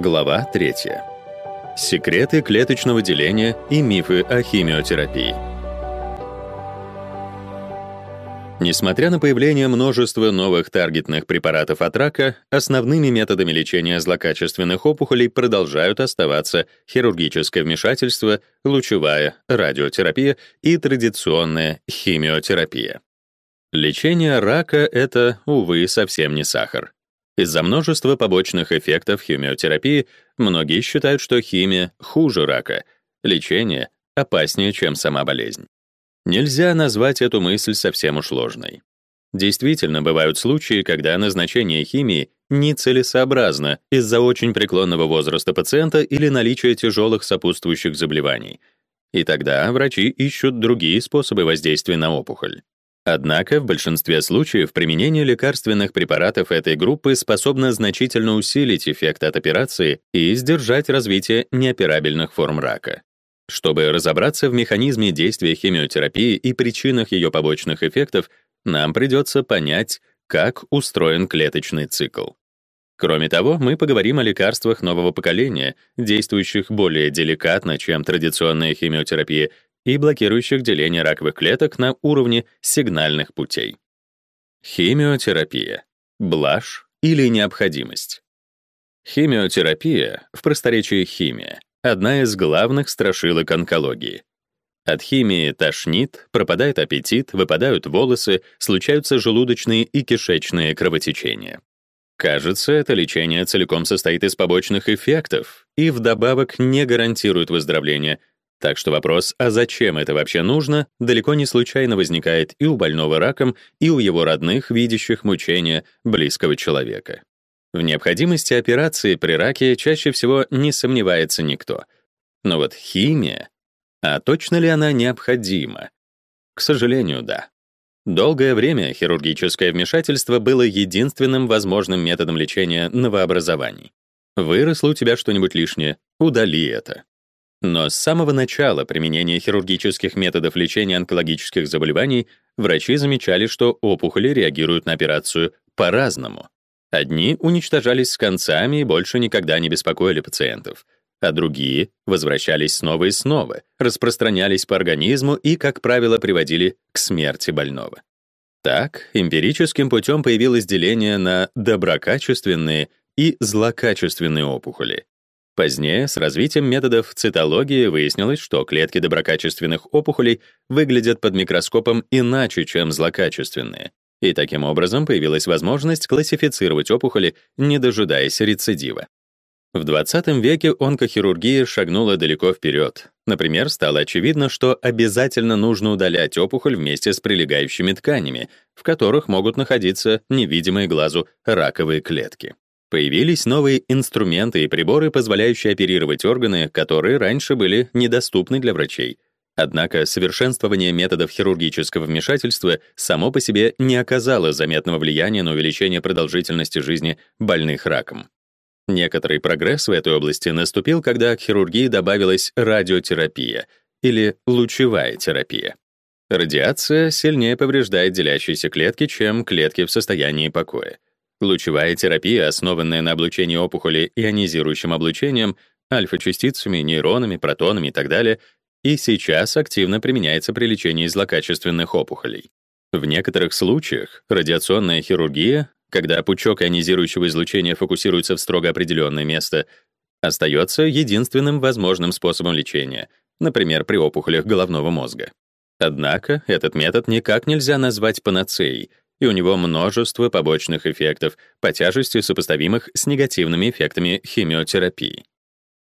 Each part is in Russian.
Глава 3. Секреты клеточного деления и мифы о химиотерапии. Несмотря на появление множества новых таргетных препаратов от рака, основными методами лечения злокачественных опухолей продолжают оставаться хирургическое вмешательство, лучевая радиотерапия и традиционная химиотерапия. Лечение рака — это, увы, совсем не сахар. Из-за множества побочных эффектов химиотерапии многие считают, что химия хуже рака, лечение опаснее, чем сама болезнь. Нельзя назвать эту мысль совсем уж ложной. Действительно, бывают случаи, когда назначение химии нецелесообразно из-за очень преклонного возраста пациента или наличия тяжелых сопутствующих заболеваний. И тогда врачи ищут другие способы воздействия на опухоль. Однако в большинстве случаев применение лекарственных препаратов этой группы способно значительно усилить эффект от операции и сдержать развитие неоперабельных форм рака. Чтобы разобраться в механизме действия химиотерапии и причинах ее побочных эффектов, нам придется понять, как устроен клеточный цикл. Кроме того, мы поговорим о лекарствах нового поколения, действующих более деликатно, чем традиционная химиотерапия, и блокирующих деление раковых клеток на уровне сигнальных путей. Химиотерапия. Блажь или необходимость. Химиотерапия, в просторечии химия, одна из главных страшилок онкологии. От химии тошнит, пропадает аппетит, выпадают волосы, случаются желудочные и кишечные кровотечения. Кажется, это лечение целиком состоит из побочных эффектов и вдобавок не гарантирует выздоровление, так что вопрос, а зачем это вообще нужно, далеко не случайно возникает и у больного раком, и у его родных, видящих мучения близкого человека. В необходимости операции при раке чаще всего не сомневается никто. Но вот химия, а точно ли она необходима? К сожалению, да. Долгое время хирургическое вмешательство было единственным возможным методом лечения новообразований. Выросло у тебя что-нибудь лишнее, удали это. Но с самого начала применения хирургических методов лечения онкологических заболеваний врачи замечали, что опухоли реагируют на операцию по-разному. Одни уничтожались с концами и больше никогда не беспокоили пациентов, а другие возвращались снова и снова, распространялись по организму и, как правило, приводили к смерти больного. Так, эмпирическим путем появилось деление на доброкачественные и злокачественные опухоли, Позднее, с развитием методов цитологии, выяснилось, что клетки доброкачественных опухолей выглядят под микроскопом иначе, чем злокачественные. И таким образом появилась возможность классифицировать опухоли, не дожидаясь рецидива. В 20 веке онкохирургия шагнула далеко вперед. Например, стало очевидно, что обязательно нужно удалять опухоль вместе с прилегающими тканями, в которых могут находиться невидимые глазу раковые клетки. Появились новые инструменты и приборы, позволяющие оперировать органы, которые раньше были недоступны для врачей. Однако совершенствование методов хирургического вмешательства само по себе не оказало заметного влияния на увеличение продолжительности жизни больных раком. Некоторый прогресс в этой области наступил, когда к хирургии добавилась радиотерапия или лучевая терапия. Радиация сильнее повреждает делящиеся клетки, чем клетки в состоянии покоя. Лучевая терапия, основанная на облучении опухоли ионизирующим облучением, альфа-частицами, нейронами, протонами и так далее, и сейчас активно применяется при лечении злокачественных опухолей. В некоторых случаях радиационная хирургия, когда пучок ионизирующего излучения фокусируется в строго определенное место, остается единственным возможным способом лечения, например, при опухолях головного мозга. Однако этот метод никак нельзя назвать панацеей, и у него множество побочных эффектов, по тяжести сопоставимых с негативными эффектами химиотерапии.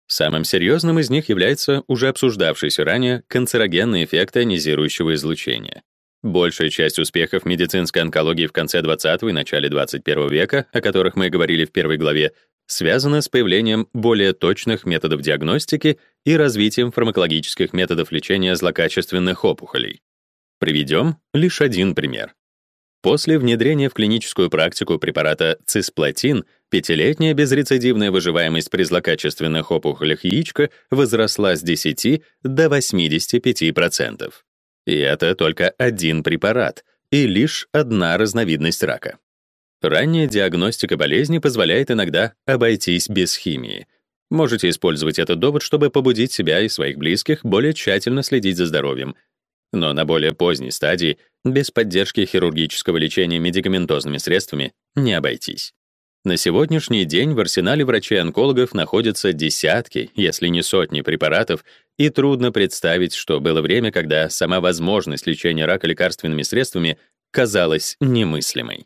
Самым серьезным из них является уже обсуждавшийся ранее канцерогенный эффект ионизирующего излучения. Большая часть успехов медицинской онкологии в конце 20 и начале 21 века, о которых мы говорили в первой главе, связана с появлением более точных методов диагностики и развитием фармакологических методов лечения злокачественных опухолей. Приведем лишь один пример. После внедрения в клиническую практику препарата цисплатин пятилетняя безрецидивная выживаемость при злокачественных опухолях яичка возросла с 10 до 85%. И это только один препарат и лишь одна разновидность рака. Ранняя диагностика болезни позволяет иногда обойтись без химии, Можете использовать этот довод, чтобы побудить себя и своих близких более тщательно следить за здоровьем. Но на более поздней стадии без поддержки хирургического лечения медикаментозными средствами не обойтись. На сегодняшний день в арсенале врачей-онкологов находятся десятки, если не сотни препаратов, и трудно представить, что было время, когда сама возможность лечения рака лекарственными средствами казалась немыслимой.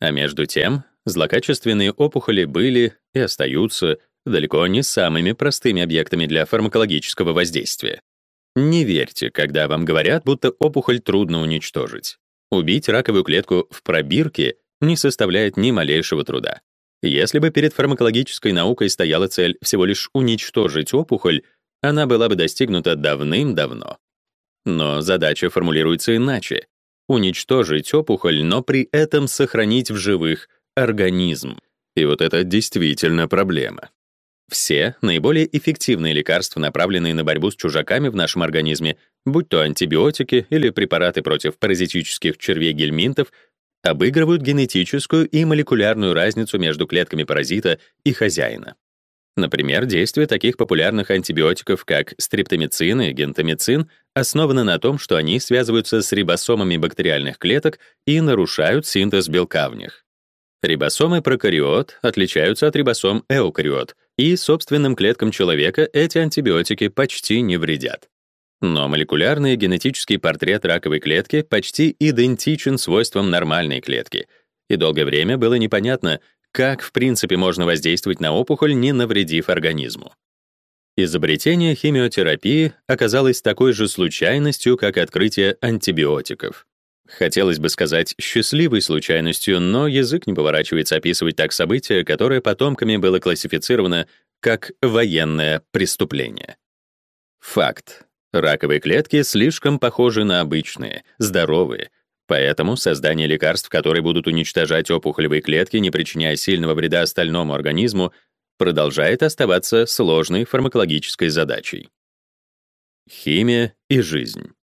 А между тем, злокачественные опухоли были и остаются далеко не самыми простыми объектами для фармакологического воздействия. Не верьте, когда вам говорят, будто опухоль трудно уничтожить. Убить раковую клетку в пробирке не составляет ни малейшего труда. Если бы перед фармакологической наукой стояла цель всего лишь уничтожить опухоль, она была бы достигнута давным-давно. Но задача формулируется иначе — уничтожить опухоль, но при этом сохранить в живых организм. И вот это действительно проблема. Все наиболее эффективные лекарства, направленные на борьбу с чужаками в нашем организме, будь то антибиотики или препараты против паразитических червей-гельминтов, обыгрывают генетическую и молекулярную разницу между клетками паразита и хозяина. Например, действие таких популярных антибиотиков, как стрептомицин и гентамицин, основано на том, что они связываются с рибосомами бактериальных клеток и нарушают синтез белка в них. Рибосомы прокариот отличаются от рибосом эукариот, и собственным клеткам человека эти антибиотики почти не вредят. Но молекулярный генетический портрет раковой клетки почти идентичен свойствам нормальной клетки, и долгое время было непонятно, как в принципе можно воздействовать на опухоль, не навредив организму. Изобретение химиотерапии оказалось такой же случайностью, как открытие антибиотиков. Хотелось бы сказать счастливой случайностью, но язык не поворачивается описывать так событие, которое потомками было классифицировано как военное преступление. Факт. Раковые клетки слишком похожи на обычные, здоровые, поэтому создание лекарств, которые будут уничтожать опухолевые клетки, не причиняя сильного вреда остальному организму, продолжает оставаться сложной фармакологической задачей. Химия и жизнь.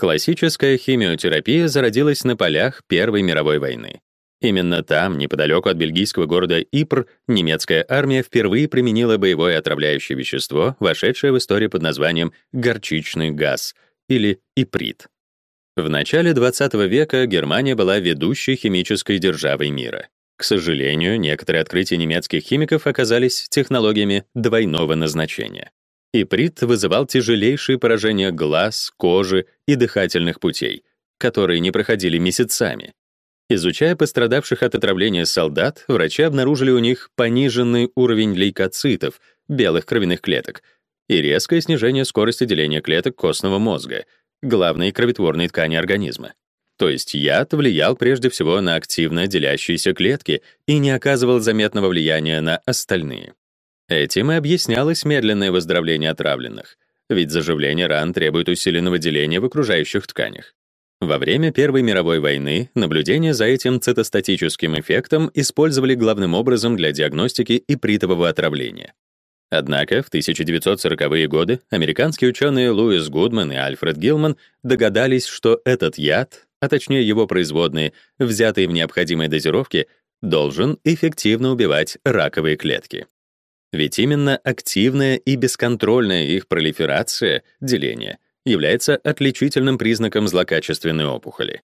Классическая химиотерапия зародилась на полях Первой мировой войны. Именно там, неподалеку от бельгийского города Ипр, немецкая армия впервые применила боевое отравляющее вещество, вошедшее в историю под названием горчичный газ или иприт. В начале 20 века Германия была ведущей химической державой мира. К сожалению, некоторые открытия немецких химиков оказались технологиями двойного назначения. Иприт вызывал тяжелейшие поражения глаз, кожи и дыхательных путей, которые не проходили месяцами. Изучая пострадавших от отравления солдат, врачи обнаружили у них пониженный уровень лейкоцитов, белых кровяных клеток, и резкое снижение скорости деления клеток костного мозга, главной кровотворной ткани организма. То есть яд влиял прежде всего на активно делящиеся клетки и не оказывал заметного влияния на остальные. Этим и объяснялось медленное выздоровление отравленных, ведь заживление ран требует усиленного деления в окружающих тканях. Во время Первой мировой войны наблюдение за этим цитостатическим эффектом использовали главным образом для диагностики ипритового отравления. Однако в 1940-е годы американские ученые Луис Гудман и Альфред Гилман догадались, что этот яд, а точнее его производные, взятые в необходимой дозировке, должен эффективно убивать раковые клетки. Ведь именно активная и бесконтрольная их пролиферация, деление, является отличительным признаком злокачественной опухоли.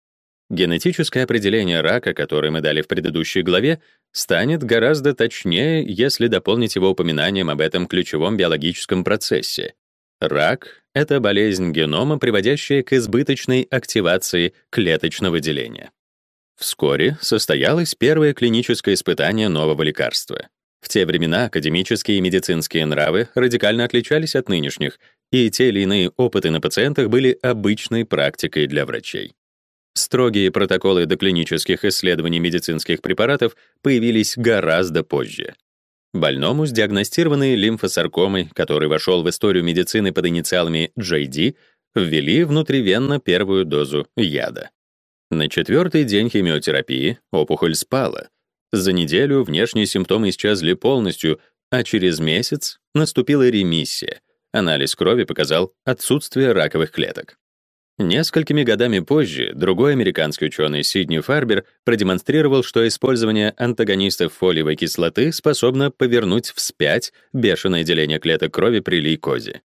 Генетическое определение рака, которое мы дали в предыдущей главе, станет гораздо точнее, если дополнить его упоминанием об этом ключевом биологическом процессе. Рак — это болезнь генома, приводящая к избыточной активации клеточного деления. Вскоре состоялось первое клиническое испытание нового лекарства. В те времена академические и медицинские нравы радикально отличались от нынешних, и те или иные опыты на пациентах были обычной практикой для врачей. Строгие протоколы доклинических исследований медицинских препаратов появились гораздо позже. Больному с диагностированной лимфосаркомой, который вошел в историю медицины под инициалами JD, ввели внутривенно первую дозу яда. На четвертый день химиотерапии опухоль спала — за неделю внешние симптомы исчезли полностью, а через месяц наступила ремиссия. Анализ крови показал отсутствие раковых клеток. Несколькими годами позже другой американский ученый Сидни Фарбер продемонстрировал, что использование антагонистов фолиевой кислоты способно повернуть вспять бешеное деление клеток крови при лейкозе.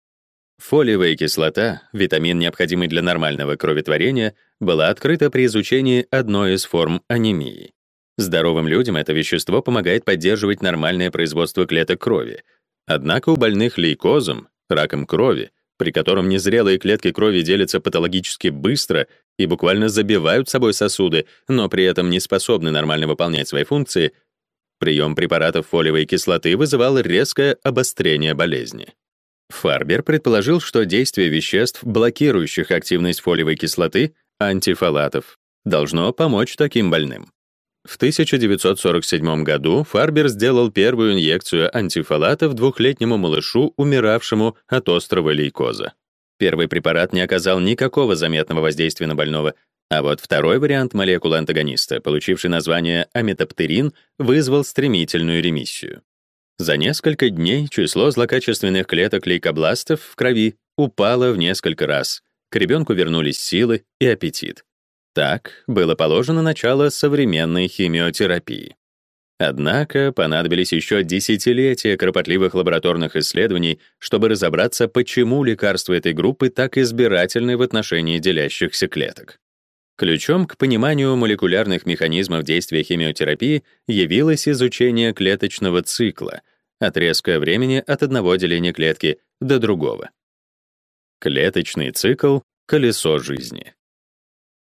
Фолиевая кислота, витамин, необходимый для нормального кроветворения, была открыта при изучении одной из форм анемии. Здоровым людям это вещество помогает поддерживать нормальное производство клеток крови. Однако у больных лейкозом, раком крови, при котором незрелые клетки крови делятся патологически быстро и буквально забивают собой сосуды, но при этом не способны нормально выполнять свои функции, прием препаратов фолиевой кислоты вызывал резкое обострение болезни. Фарбер предположил, что действие веществ, блокирующих активность фолиевой кислоты, антифолатов, должно помочь таким больным. В 1947 году Фарбер сделал первую инъекцию антифолатов двухлетнему малышу, умиравшему от острого лейкоза. Первый препарат не оказал никакого заметного воздействия на больного, а вот второй вариант молекулы антагониста, получивший название аметоптерин, вызвал стремительную ремиссию. За несколько дней число злокачественных клеток лейкобластов в крови упало в несколько раз. К ребенку вернулись силы и аппетит. Так было положено начало современной химиотерапии. Однако понадобились еще десятилетия кропотливых лабораторных исследований, чтобы разобраться, почему лекарства этой группы так избирательны в отношении делящихся клеток. Ключом к пониманию молекулярных механизмов действия химиотерапии явилось изучение клеточного цикла, отрезка времени от одного деления клетки до другого. Клеточный цикл — колесо жизни.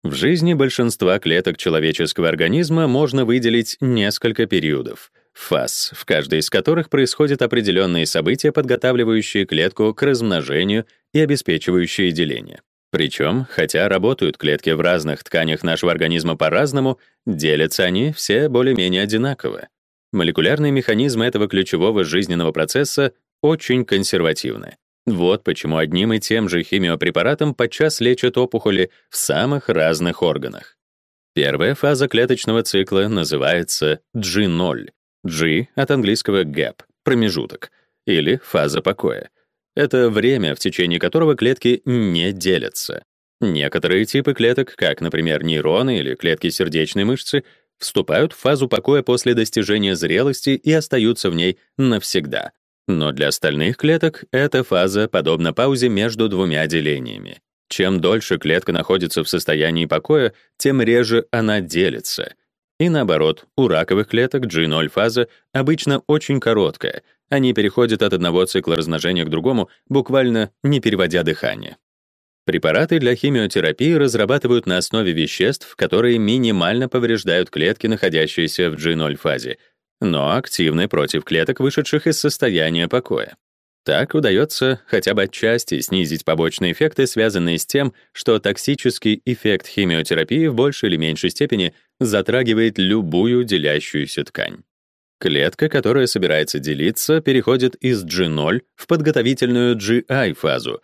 В жизни большинства клеток человеческого организма можно выделить несколько периодов, фаз, в каждой из которых происходят определенные события, подготавливающие клетку к размножению и обеспечивающие деление. Причем, хотя работают клетки в разных тканях нашего организма по-разному, делятся они все более-менее одинаково. Молекулярные механизмы этого ключевого жизненного процесса очень консервативны. Вот почему одним и тем же химиопрепаратом подчас лечат опухоли в самых разных органах. Первая фаза клеточного цикла называется G0. G от английского gap — промежуток, или фаза покоя. Это время, в течение которого клетки не делятся. Некоторые типы клеток, как, например, нейроны или клетки сердечной мышцы, вступают в фазу покоя после достижения зрелости и остаются в ней навсегда. Но для остальных клеток эта фаза подобна паузе между двумя делениями. Чем дольше клетка находится в состоянии покоя, тем реже она делится. И наоборот, у раковых клеток G0 фаза обычно очень короткая. Они переходят от одного цикла размножения к другому, буквально не переводя дыхание. Препараты для химиотерапии разрабатывают на основе веществ, которые минимально повреждают клетки, находящиеся в G0 фазе, но активны против клеток, вышедших из состояния покоя. Так удается хотя бы отчасти снизить побочные эффекты, связанные с тем, что токсический эффект химиотерапии в большей или меньшей степени затрагивает любую делящуюся ткань. Клетка, которая собирается делиться, переходит из G0 в подготовительную GI-фазу.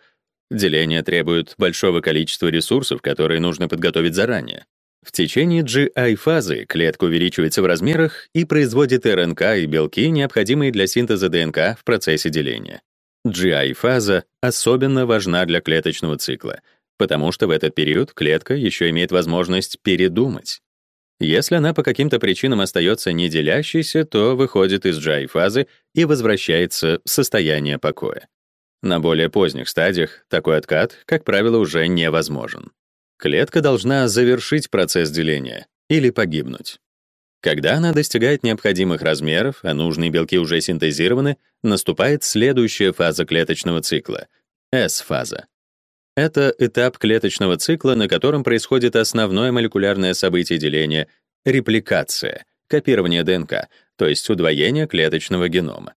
Деление требует большого количества ресурсов, которые нужно подготовить заранее. В течение GI-фазы клетка увеличивается в размерах и производит РНК и белки, необходимые для синтеза ДНК в процессе деления. GI-фаза особенно важна для клеточного цикла, потому что в этот период клетка еще имеет возможность передумать. Если она по каким-то причинам остается неделящейся, то выходит из GI-фазы и возвращается в состояние покоя. На более поздних стадиях такой откат, как правило, уже невозможен. Клетка должна завершить процесс деления или погибнуть. Когда она достигает необходимых размеров, а нужные белки уже синтезированы, наступает следующая фаза клеточного цикла — S-фаза. Это этап клеточного цикла, на котором происходит основное молекулярное событие деления — репликация, копирование ДНК, то есть удвоение клеточного генома.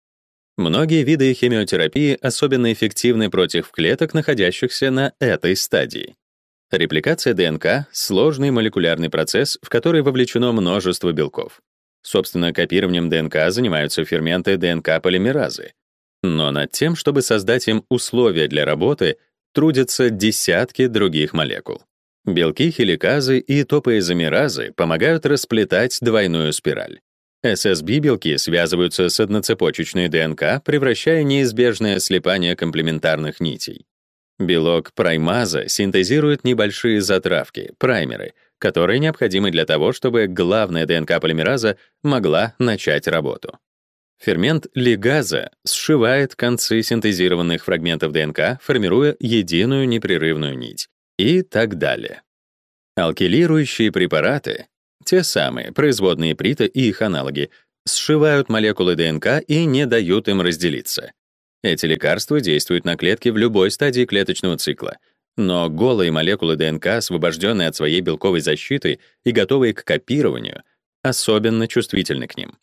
Многие виды химиотерапии особенно эффективны против клеток, находящихся на этой стадии. Репликация ДНК — сложный молекулярный процесс, в который вовлечено множество белков. Собственно, копированием ДНК занимаются ферменты ДНК-полимеразы. Но над тем, чтобы создать им условия для работы, трудятся десятки других молекул. Белки хеликазы и топоизомеразы помогают расплетать двойную спираль. SSB-белки связываются с одноцепочечной ДНК, превращая неизбежное слипание комплементарных нитей. Белок праймаза синтезирует небольшие затравки, праймеры, которые необходимы для того, чтобы главная ДНК-полимераза могла начать работу. Фермент лигаза сшивает концы синтезированных фрагментов ДНК, формируя единую непрерывную нить и так далее. Алкилирующие препараты, те самые производные прита и их аналоги, сшивают молекулы ДНК и не дают им разделиться. Эти лекарства действуют на клетки в любой стадии клеточного цикла, но голые молекулы ДНК, освобожденные от своей белковой защиты и готовые к копированию, особенно чувствительны к ним.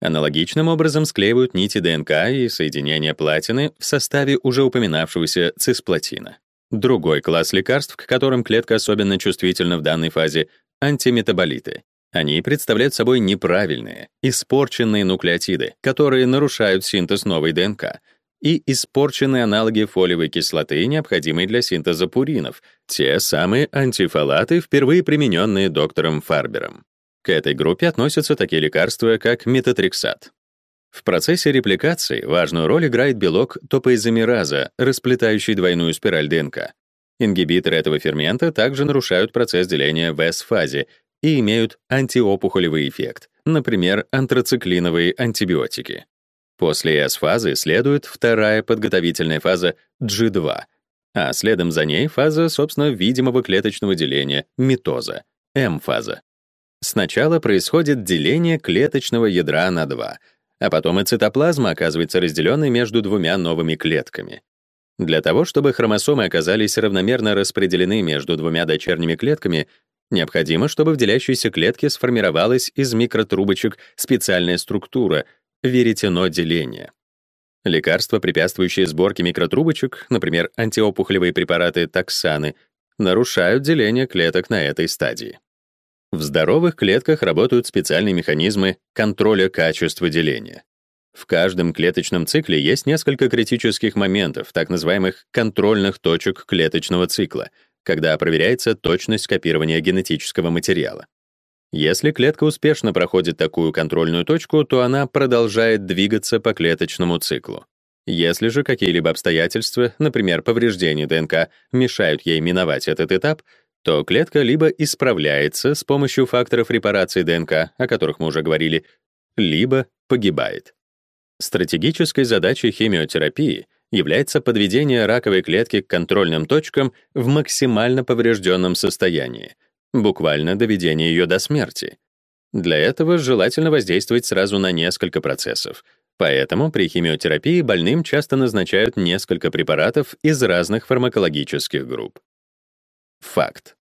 Аналогичным образом склеивают нити ДНК и соединения платины в составе уже упоминавшегося цисплатина. Другой класс лекарств, к которым клетка особенно чувствительна в данной фазе — антиметаболиты. Они представляют собой неправильные, испорченные нуклеотиды, которые нарушают синтез новой ДНК, и испорченные аналоги фолиевой кислоты, необходимые для синтеза пуринов, те самые антифолаты, впервые примененные доктором Фарбером. К этой группе относятся такие лекарства, как метотрексат. В процессе репликации важную роль играет белок топоизомераза, расплетающий двойную спираль ДНК. Ингибиторы этого фермента также нарушают процесс деления в S-фазе и имеют антиопухолевый эффект, например, антрациклиновые антибиотики. После S-фазы следует вторая подготовительная фаза G2, а следом за ней фаза, собственно, видимого клеточного деления, митоза, M-фаза. Сначала происходит деление клеточного ядра на два, а потом и цитоплазма оказывается разделенной между двумя новыми клетками. Для того, чтобы хромосомы оказались равномерно распределены между двумя дочерними клетками, необходимо, чтобы в делящейся клетке сформировалась из микротрубочек специальная структура — веретено деления. Лекарства, препятствующие сборке микротрубочек, например, антиопухолевые препараты таксаны, нарушают деление клеток на этой стадии. В здоровых клетках работают специальные механизмы контроля качества деления. В каждом клеточном цикле есть несколько критических моментов, так называемых контрольных точек клеточного цикла, когда проверяется точность копирования генетического материала. Если клетка успешно проходит такую контрольную точку, то она продолжает двигаться по клеточному циклу. Если же какие-либо обстоятельства, например, повреждение ДНК, мешают ей миновать этот этап, то клетка либо исправляется с помощью факторов репарации ДНК, о которых мы уже говорили, либо погибает. Стратегической задачей химиотерапии является подведение раковой клетки к контрольным точкам в максимально поврежденном состоянии, буквально доведение ее до смерти. Для этого желательно воздействовать сразу на несколько процессов. Поэтому при химиотерапии больным часто назначают несколько препаратов из разных фармакологических групп. Факт.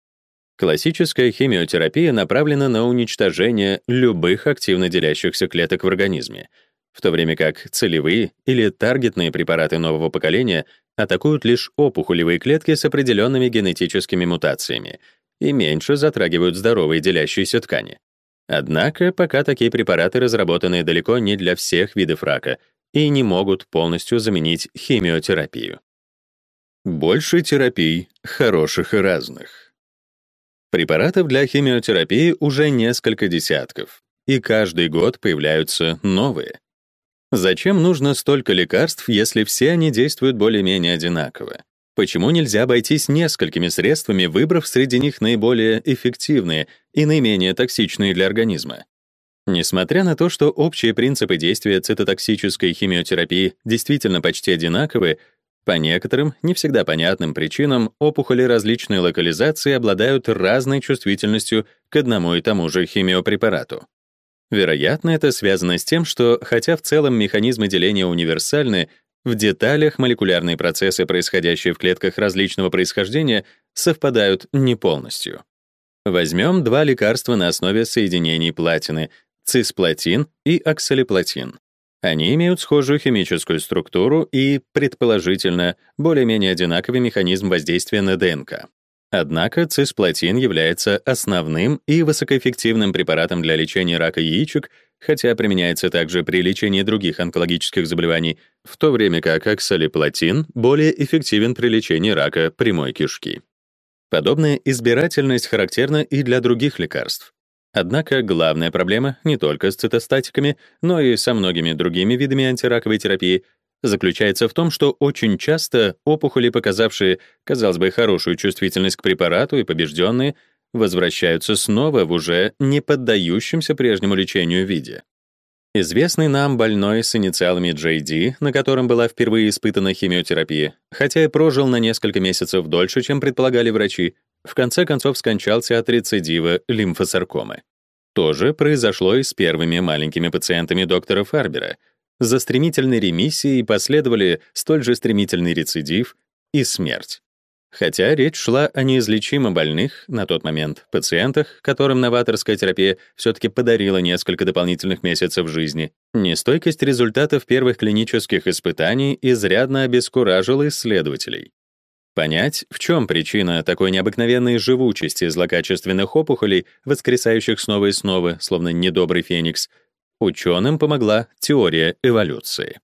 Классическая химиотерапия направлена на уничтожение любых активно делящихся клеток в организме, в то время как целевые или таргетные препараты нового поколения атакуют лишь опухолевые клетки с определенными генетическими мутациями и меньше затрагивают здоровые делящиеся ткани. Однако пока такие препараты разработаны далеко не для всех видов рака и не могут полностью заменить химиотерапию. Больше терапий, хороших и разных. Препаратов для химиотерапии уже несколько десятков, и каждый год появляются новые. Зачем нужно столько лекарств, если все они действуют более-менее одинаково? Почему нельзя обойтись несколькими средствами, выбрав среди них наиболее эффективные и наименее токсичные для организма? Несмотря на то, что общие принципы действия цитотоксической химиотерапии действительно почти одинаковы, по некоторым, не всегда понятным причинам, опухоли различной локализации обладают разной чувствительностью к одному и тому же химиопрепарату. Вероятно, это связано с тем, что, хотя в целом механизмы деления универсальны, в деталях молекулярные процессы, происходящие в клетках различного происхождения, совпадают не полностью. Возьмем два лекарства на основе соединений платины — цисплатин и оксалиплатин. Они имеют схожую химическую структуру и, предположительно, более-менее одинаковый механизм воздействия на ДНК. Однако цисплатин является основным и высокоэффективным препаратом для лечения рака яичек, хотя применяется также при лечении других онкологических заболеваний, в то время как оксалиплатин более эффективен при лечении рака прямой кишки. Подобная избирательность характерна и для других лекарств. Однако главная проблема не только с цитостатиками, но и со многими другими видами антираковой терапии заключается в том, что очень часто опухоли, показавшие, казалось бы, хорошую чувствительность к препарату и побежденные, возвращаются снова в уже не поддающемся прежнему лечению виде. Известный нам больной с инициалами JD, на котором была впервые испытана химиотерапия, хотя и прожил на несколько месяцев дольше, чем предполагали врачи, в конце концов скончался от рецидива лимфосаркомы. То же произошло и с первыми маленькими пациентами доктора Фарбера. За стремительной ремиссией последовали столь же стремительный рецидив и смерть. Хотя речь шла о неизлечимо больных на тот момент пациентах, которым новаторская терапия все-таки подарила несколько дополнительных месяцев жизни, нестойкость результатов первых клинических испытаний изрядно обескуражила исследователей. Понять, в чем причина такой необыкновенной живучести злокачественных опухолей, воскресающих снова и снова, словно недобрый феникс, ученым помогла теория эволюции.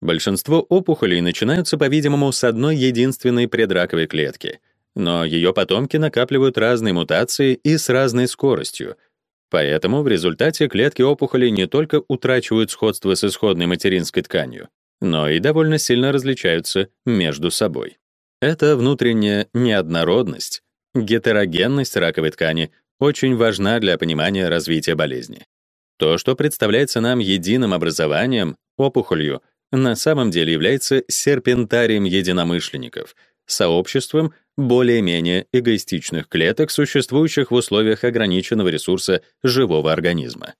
Большинство опухолей начинаются, по-видимому, с одной единственной предраковой клетки, но ее потомки накапливают разные мутации и с разной скоростью. Поэтому в результате клетки опухоли не только утрачивают сходство с исходной материнской тканью, но и довольно сильно различаются между собой. Эта внутренняя неоднородность, гетерогенность раковой ткани очень важна для понимания развития болезни. То, что представляется нам единым образованием, опухолью, на самом деле является серпентарием единомышленников, сообществом более-менее эгоистичных клеток, существующих в условиях ограниченного ресурса живого организма.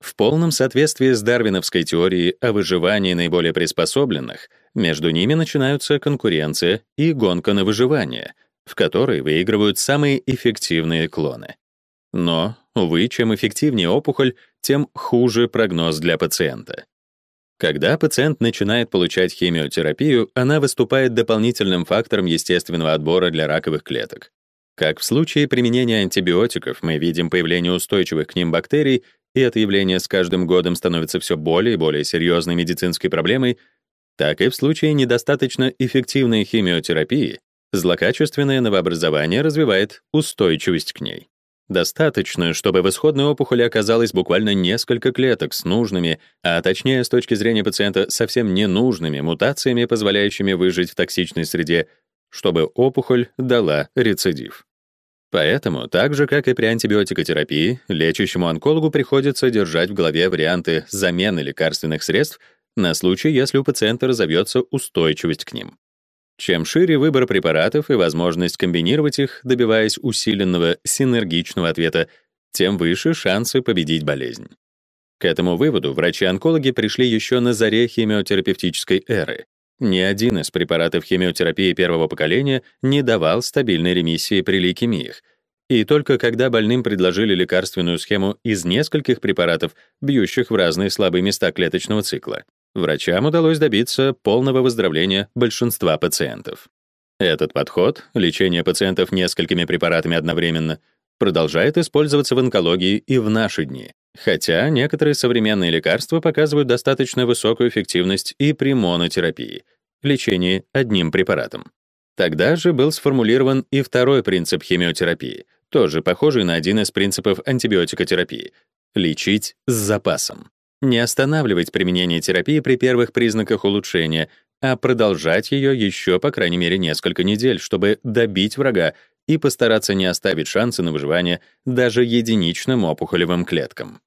В полном соответствии с дарвиновской теорией о выживании наиболее приспособленных, между ними начинаются конкуренция и гонка на выживание, в которой выигрывают самые эффективные клоны. Но, увы, чем эффективнее опухоль, тем хуже прогноз для пациента. Когда пациент начинает получать химиотерапию, она выступает дополнительным фактором естественного отбора для раковых клеток. Как в случае применения антибиотиков мы видим появление устойчивых к ним бактерий, и это явление с каждым годом становится все более и более серьезной медицинской проблемой, так и в случае недостаточно эффективной химиотерапии злокачественное новообразование развивает устойчивость к ней. Достаточно, чтобы в исходной опухоли оказалось буквально несколько клеток с нужными, а точнее с точки зрения пациента совсем ненужными мутациями, позволяющими выжить в токсичной среде, чтобы опухоль дала рецидив. Поэтому, так же, как и при антибиотикотерапии, лечащему онкологу приходится держать в голове варианты замены лекарственных средств на случай, если у пациента разовьется устойчивость к ним. Чем шире выбор препаратов и возможность комбинировать их, добиваясь усиленного синергичного ответа, тем выше шансы победить болезнь. К этому выводу врачи-онкологи пришли еще на заре химиотерапевтической эры. Ни один из препаратов химиотерапии первого поколения не давал стабильной ремиссии при лейкемиях. И только когда больным предложили лекарственную схему из нескольких препаратов, бьющих в разные слабые места клеточного цикла, врачам удалось добиться полного выздоровления большинства пациентов. Этот подход, лечение пациентов несколькими препаратами одновременно, продолжает использоваться в онкологии и в наши дни, хотя некоторые современные лекарства показывают достаточно высокую эффективность и при монотерапии, лечении одним препаратом. Тогда же был сформулирован и второй принцип химиотерапии, тоже похожий на один из принципов антибиотикотерапии — лечить с запасом не останавливать применение терапии при первых признаках улучшения, а продолжать ее еще, по крайней мере, несколько недель, чтобы добить врага и постараться не оставить шансы на выживание даже единичным опухолевым клеткам.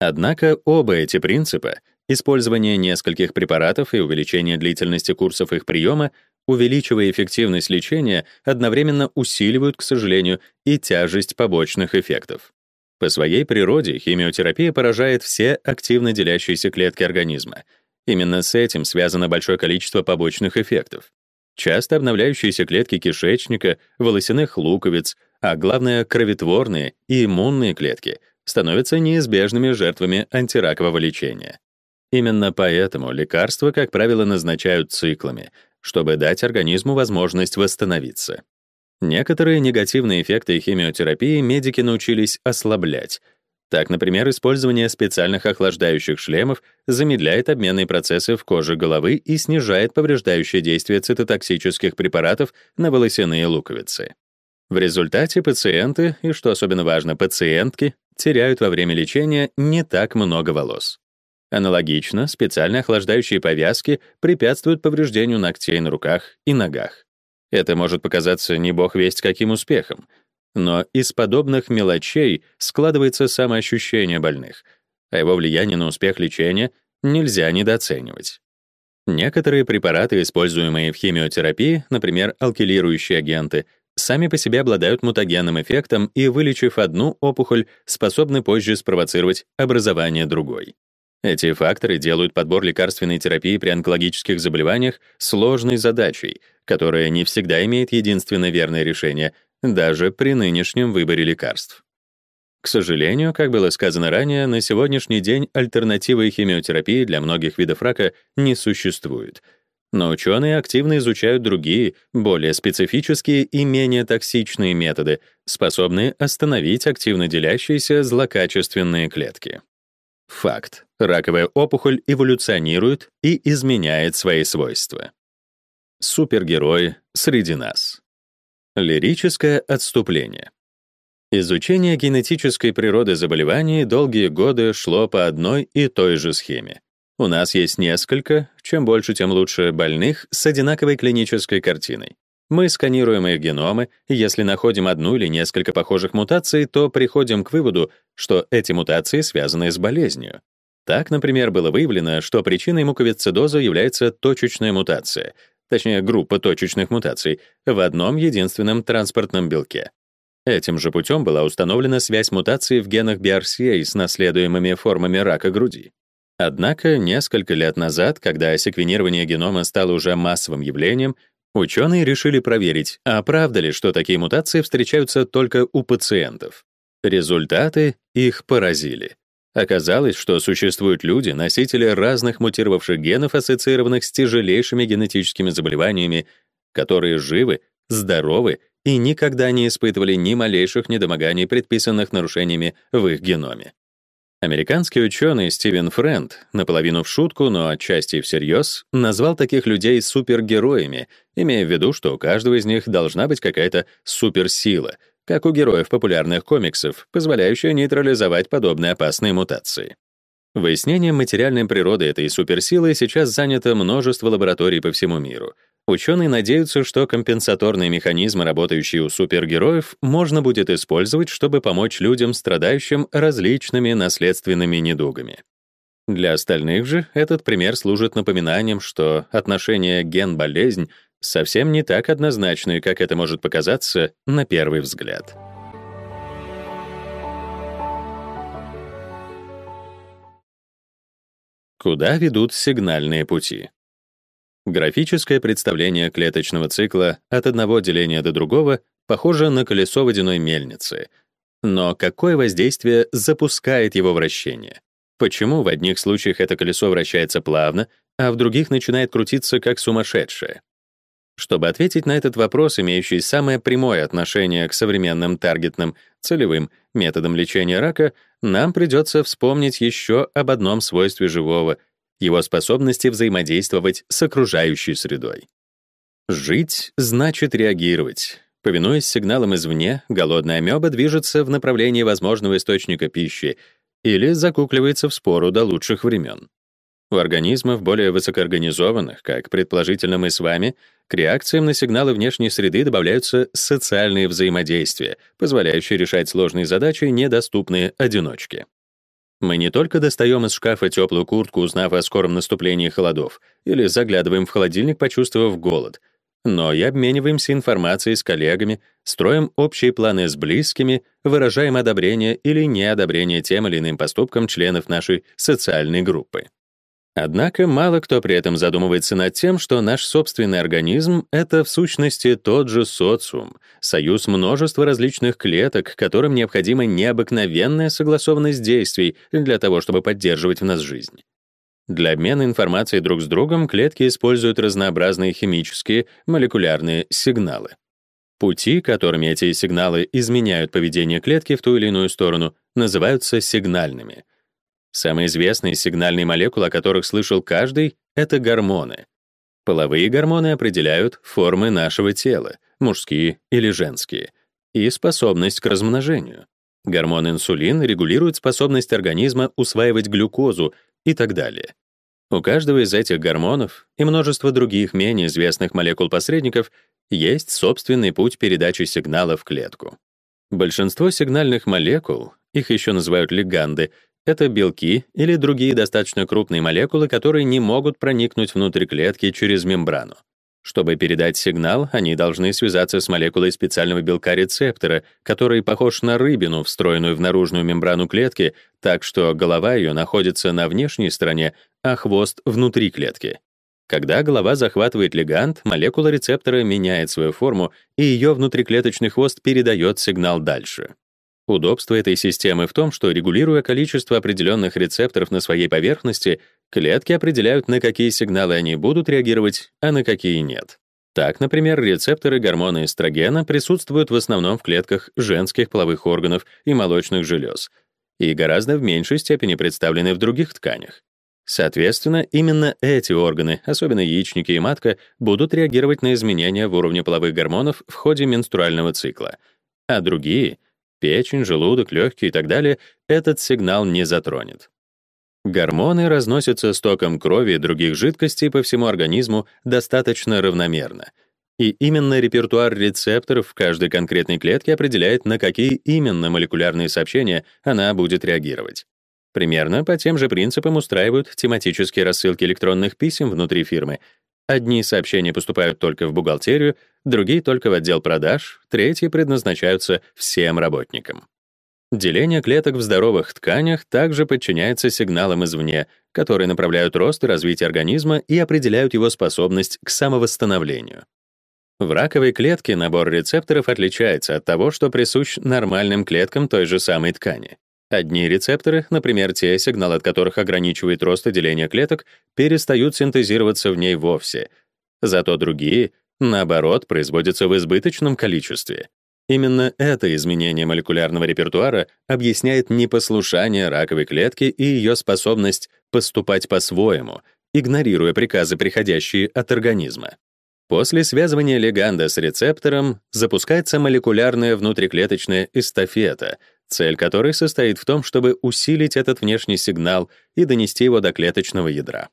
Однако оба эти принципа — использование нескольких препаратов и увеличение длительности курсов их приема, увеличивая эффективность лечения, одновременно усиливают, к сожалению, и тяжесть побочных эффектов. По своей природе химиотерапия поражает все активно делящиеся клетки организма. Именно с этим связано большое количество побочных эффектов. Часто обновляющиеся клетки кишечника, волосяных луковиц, а главное, кроветворные и иммунные клетки становятся неизбежными жертвами антиракового лечения. Именно поэтому лекарства, как правило, назначают циклами, чтобы дать организму возможность восстановиться. Некоторые негативные эффекты химиотерапии медики научились ослаблять. Так, например, использование специальных охлаждающих шлемов замедляет обменные процессы в коже головы и снижает повреждающее действие цитотоксических препаратов на волосяные луковицы. В результате пациенты, и что особенно важно, пациентки, теряют во время лечения не так много волос. Аналогично, специально охлаждающие повязки препятствуют повреждению ногтей на руках и ногах. Это может показаться не бог весть каким успехом, но из подобных мелочей складывается самоощущение больных, а его влияние на успех лечения нельзя недооценивать. Некоторые препараты, используемые в химиотерапии, например, алкилирующие агенты, сами по себе обладают мутагенным эффектом и, вылечив одну опухоль, способны позже спровоцировать образование другой. Эти факторы делают подбор лекарственной терапии при онкологических заболеваниях сложной задачей, которая не всегда имеет единственно верное решение, даже при нынешнем выборе лекарств. К сожалению, как было сказано ранее, на сегодняшний день альтернативы химиотерапии для многих видов рака не существует — но ученые активно изучают другие, более специфические и менее токсичные методы, способные остановить активно делящиеся злокачественные клетки. Факт. Раковая опухоль эволюционирует и изменяет свои свойства. Супергерои среди нас. Лирическое отступление. Изучение генетической природы заболеваний долгие годы шло по одной и той же схеме. У нас есть несколько, чем больше, тем лучше, больных с одинаковой клинической картиной. Мы сканируем их геномы, и если находим одну или несколько похожих мутаций, то приходим к выводу, что эти мутации связаны с болезнью. Так, например, было выявлено, что причиной муковисцидоза является точечная мутация, точнее, группа точечных мутаций, в одном единственном транспортном белке. Этим же путем была установлена связь мутации в генах BRCA с наследуемыми формами рака груди. Однако несколько лет назад, когда секвенирование генома стало уже массовым явлением, ученые решили проверить, а правда ли, что такие мутации встречаются только у пациентов. Результаты их поразили. Оказалось, что существуют люди, носители разных мутировавших генов, ассоциированных с тяжелейшими генетическими заболеваниями, которые живы, здоровы и никогда не испытывали ни малейших недомоганий, предписанных нарушениями в их геноме. Американский ученый Стивен Френд, наполовину в шутку, но отчасти всерьез, назвал таких людей супергероями, имея в виду, что у каждого из них должна быть какая-то суперсила, как у героев популярных комиксов, позволяющая нейтрализовать подобные опасные мутации. Выяснением материальной природы этой суперсилы сейчас занято множество лабораторий по всему миру, Ученые надеются, что компенсаторные механизмы, работающие у супергероев, можно будет использовать, чтобы помочь людям, страдающим различными наследственными недугами. Для остальных же этот пример служит напоминанием, что отношение ген-болезнь совсем не так однозначны, как это может показаться на первый взгляд. Куда ведут сигнальные пути? Графическое представление клеточного цикла от одного деления до другого похоже на колесо водяной мельницы. Но какое воздействие запускает его вращение? Почему в одних случаях это колесо вращается плавно, а в других начинает крутиться как сумасшедшее? Чтобы ответить на этот вопрос, имеющий самое прямое отношение к современным таргетным, целевым методам лечения рака, нам придется вспомнить еще об одном свойстве живого — его способности взаимодействовать с окружающей средой. Жить значит реагировать. Повинуясь сигналам извне, голодная амеба движется в направлении возможного источника пищи или закукливается в спору до лучших времен. У организмов более высокоорганизованных, как предположительно мы с вами, к реакциям на сигналы внешней среды добавляются социальные взаимодействия, позволяющие решать сложные задачи, недоступные одиночке. Мы не только достаем из шкафа теплую куртку, узнав о скором наступлении холодов, или заглядываем в холодильник, почувствовав голод, но и обмениваемся информацией с коллегами, строим общие планы с близкими, выражаем одобрение или неодобрение тем или иным поступкам членов нашей социальной группы. Однако мало кто при этом задумывается над тем, что наш собственный организм — это в сущности тот же социум, союз множества различных клеток, которым необходима необыкновенная согласованность действий для того, чтобы поддерживать в нас жизнь. Для обмена информацией друг с другом клетки используют разнообразные химические, молекулярные сигналы. Пути, которыми эти сигналы изменяют поведение клетки в ту или иную сторону, называются сигнальными — Самые известные сигнальные молекулы, о которых слышал каждый, — это гормоны. Половые гормоны определяют формы нашего тела, мужские или женские, и способность к размножению. Гормон инсулин регулирует способность организма усваивать глюкозу, и так далее. У каждого из этих гормонов и множества других менее известных молекул-посредников есть собственный путь передачи сигнала в клетку. Большинство сигнальных молекул, их еще называют лиганды, это белки или другие достаточно крупные молекулы, которые не могут проникнуть внутрь клетки через мембрану. Чтобы передать сигнал, они должны связаться с молекулой специального белка рецептора, который похож на рыбину, встроенную в наружную мембрану клетки, так что голова ее находится на внешней стороне, а хвост — внутри клетки. Когда голова захватывает легант, молекула рецептора меняет свою форму, и ее внутриклеточный хвост передает сигнал дальше. Удобство этой системы в том, что регулируя количество определенных рецепторов на своей поверхности, клетки определяют, на какие сигналы они будут реагировать, а на какие нет. Так, например, рецепторы гормона эстрогена присутствуют в основном в клетках женских половых органов и молочных желез и гораздо в меньшей степени представлены в других тканях. Соответственно, именно эти органы, особенно яичники и матка, будут реагировать на изменения в уровне половых гормонов в ходе менструального цикла, а другие печень, желудок, легкие и так далее, этот сигнал не затронет. Гормоны разносятся стоком крови и других жидкостей по всему организму достаточно равномерно. И именно репертуар рецепторов в каждой конкретной клетке определяет, на какие именно молекулярные сообщения она будет реагировать. Примерно по тем же принципам устраивают тематические рассылки электронных писем внутри фирмы, Одни сообщения поступают только в бухгалтерию, другие только в отдел продаж, третьи предназначаются всем работникам. Деление клеток в здоровых тканях также подчиняется сигналам извне, которые направляют рост и развитие организма и определяют его способность к самовосстановлению. В раковой клетке набор рецепторов отличается от того, что присущ нормальным клеткам той же самой ткани. Одни рецепторы, например, те, сигнал от которых ограничивает рост и деление клеток, перестают синтезироваться в ней вовсе. Зато другие, наоборот, производятся в избыточном количестве. Именно это изменение молекулярного репертуара объясняет непослушание раковой клетки и ее способность поступать по-своему, игнорируя приказы, приходящие от организма. После связывания леганда с рецептором запускается молекулярная внутриклеточная эстафета — цель которой состоит в том, чтобы усилить этот внешний сигнал и донести его до клеточного ядра.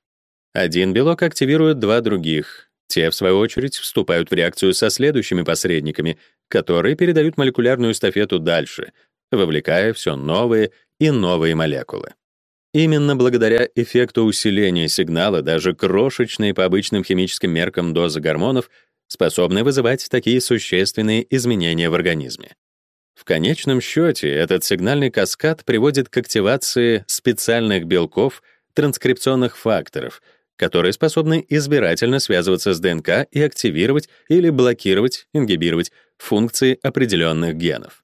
Один белок активирует два других. Те, в свою очередь, вступают в реакцию со следующими посредниками, которые передают молекулярную эстафету дальше, вовлекая все новые и новые молекулы. Именно благодаря эффекту усиления сигнала даже крошечные по обычным химическим меркам дозы гормонов способны вызывать такие существенные изменения в организме. В конечном счете этот сигнальный каскад приводит к активации специальных белков, транскрипционных факторов, которые способны избирательно связываться с ДНК и активировать или блокировать, ингибировать функции определенных генов.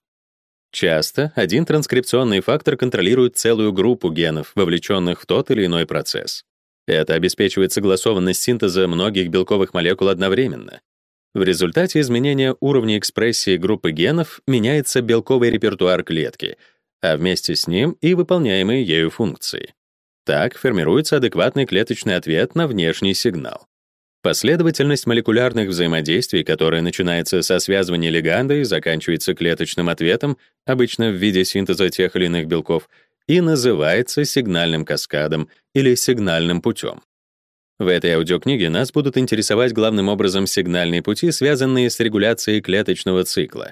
Часто один транскрипционный фактор контролирует целую группу генов, вовлеченных в тот или иной процесс. Это обеспечивает согласованность синтеза многих белковых молекул одновременно. В результате изменения уровня экспрессии группы генов меняется белковый репертуар клетки, а вместе с ним и выполняемые ею функции. Так формируется адекватный клеточный ответ на внешний сигнал. Последовательность молекулярных взаимодействий, которая начинается со связывания леганда и заканчивается клеточным ответом, обычно в виде синтеза тех или иных белков, и называется сигнальным каскадом или сигнальным путем. В этой аудиокниге нас будут интересовать главным образом сигнальные пути, связанные с регуляцией клеточного цикла.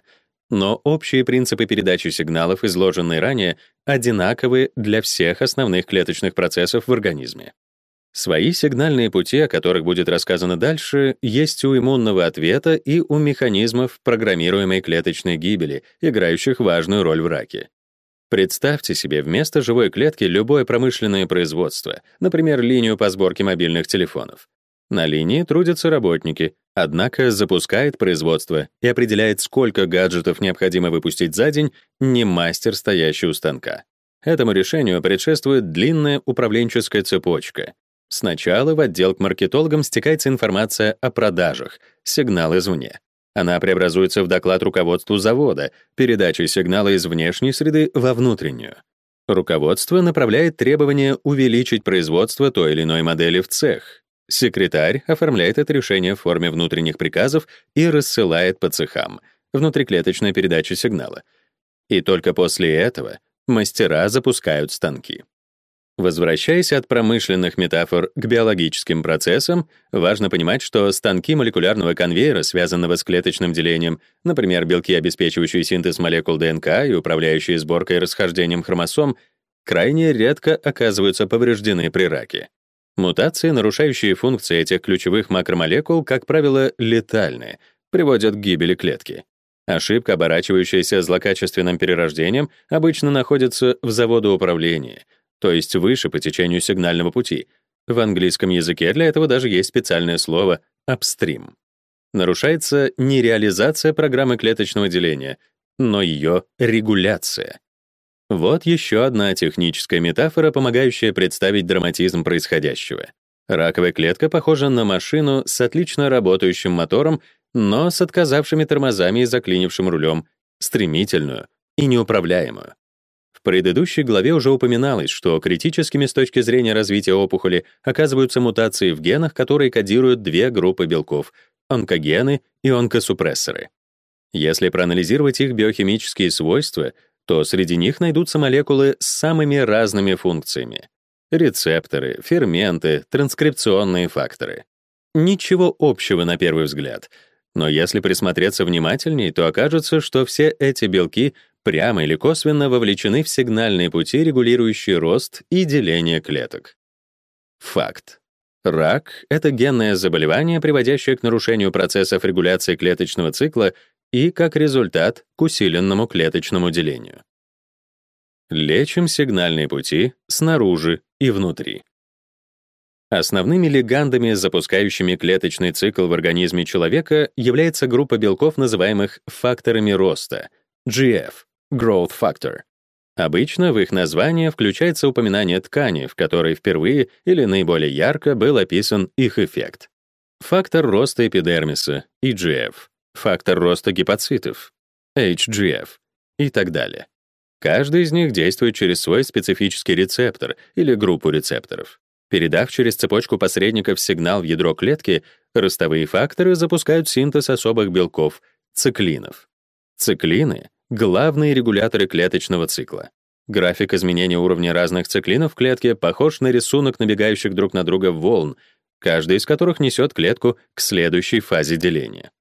Но общие принципы передачи сигналов, изложенные ранее, одинаковы для всех основных клеточных процессов в организме. Свои сигнальные пути, о которых будет рассказано дальше, есть у иммунного ответа и у механизмов программируемой клеточной гибели, играющих важную роль в раке. Представьте себе вместо живой клетки любое промышленное производство, например, линию по сборке мобильных телефонов. На линии трудятся работники, однако запускает производство и определяет, сколько гаджетов необходимо выпустить за день, не мастер, стоящий у станка. Этому решению предшествует длинная управленческая цепочка. Сначала в отдел к маркетологам стекается информация о продажах, сигнал извне. Она преобразуется в доклад руководству завода, передачей сигнала из внешней среды во внутреннюю. Руководство направляет требования увеличить производство той или иной модели в цех. Секретарь оформляет это решение в форме внутренних приказов и рассылает по цехам, внутриклеточная передача сигнала. И только после этого мастера запускают станки. Возвращаясь от промышленных метафор к биологическим процессам, важно понимать, что станки молекулярного конвейера, связанного с клеточным делением, например, белки, обеспечивающие синтез молекул ДНК и управляющие сборкой и расхождением хромосом, крайне редко оказываются повреждены при раке. Мутации, нарушающие функции этих ключевых макромолекул, как правило, летальны, приводят к гибели клетки. Ошибка, оборачивающаяся злокачественным перерождением, обычно находится в заводоуправлении — то есть выше по течению сигнального пути. В английском языке для этого даже есть специальное слово upstream. Нарушается не реализация программы клеточного деления, но ее регуляция. Вот еще одна техническая метафора, помогающая представить драматизм происходящего. Раковая клетка похожа на машину с отлично работающим мотором, но с отказавшими тормозами и заклинившим рулем, стремительную и неуправляемую предыдущей главе уже упоминалось, что критическими с точки зрения развития опухоли оказываются мутации в генах, которые кодируют две группы белков — онкогены и онкосупрессоры. Если проанализировать их биохимические свойства, то среди них найдутся молекулы с самыми разными функциями — рецепторы, ферменты, транскрипционные факторы. Ничего общего на первый взгляд — но если присмотреться внимательней, то окажется, что все эти белки прямо или косвенно вовлечены в сигнальные пути, регулирующие рост и деление клеток. Факт. Рак — это генное заболевание, приводящее к нарушению процессов регуляции клеточного цикла и, как результат, к усиленному клеточному делению. Лечим сигнальные пути снаружи и внутри. Основными легандами, запускающими клеточный цикл в организме человека, является группа белков, называемых факторами роста — GF growth factor. Обычно в их название включается упоминание ткани, в которой впервые или наиболее ярко был описан их эффект. Фактор роста эпидермиса, EGF, фактор роста гепатоцитов, HGF и так далее. Каждый из них действует через свой специфический рецептор или группу рецепторов. Передав через цепочку посредников сигнал в ядро клетки, ростовые факторы запускают синтез особых белков — циклинов. Циклины главные регуляторы клеточного цикла. График изменения уровня разных циклинов в клетке похож на рисунок набегающих друг на друга волн, каждый из которых несет клетку к следующей фазе деления.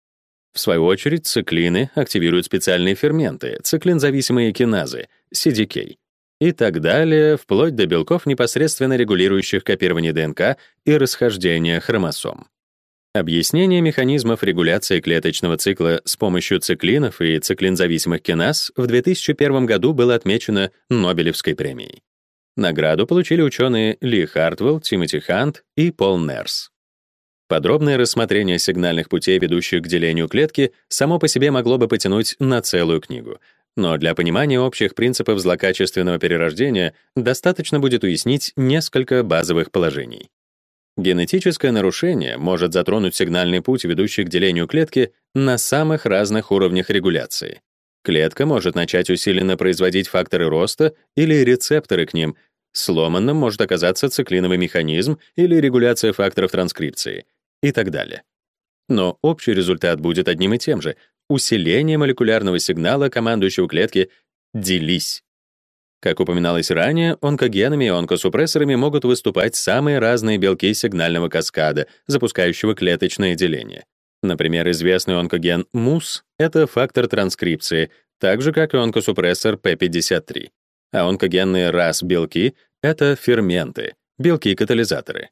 В свою очередь, циклины активируют специальные ферменты, циклинзависимые киназы, CDK, и так далее, вплоть до белков, непосредственно регулирующих копирование ДНК и расхождение хромосом. Объяснение механизмов регуляции клеточного цикла с помощью циклинов и циклинзависимых киназ в 2001 году было отмечено Нобелевской премией. Награду получили ученые Ли Хартвелл, Тимоти Хант и Пол Нерс. Подробное рассмотрение сигнальных путей, ведущих к делению клетки, само по себе могло бы потянуть на целую книгу. Но для понимания общих принципов злокачественного перерождения достаточно будет уяснить несколько базовых положений. Генетическое нарушение может затронуть сигнальный путь, ведущий к делению клетки, на самых разных уровнях регуляции. Клетка может начать усиленно производить факторы роста или рецепторы к ним. Сломанным может оказаться циклиновый механизм или регуляция факторов транскрипции и так далее. Но общий результат будет одним и тем же — усиление молекулярного сигнала командующего клетки «делись». Как упоминалось ранее, онкогенами и онкосупрессорами могут выступать самые разные белки сигнального каскада, запускающего клеточное деление. Например, известный онкоген МУС — это фактор транскрипции, так же, как и онкосупрессор P53. А онкогенные РАС-белки — это ферменты, белки-катализаторы.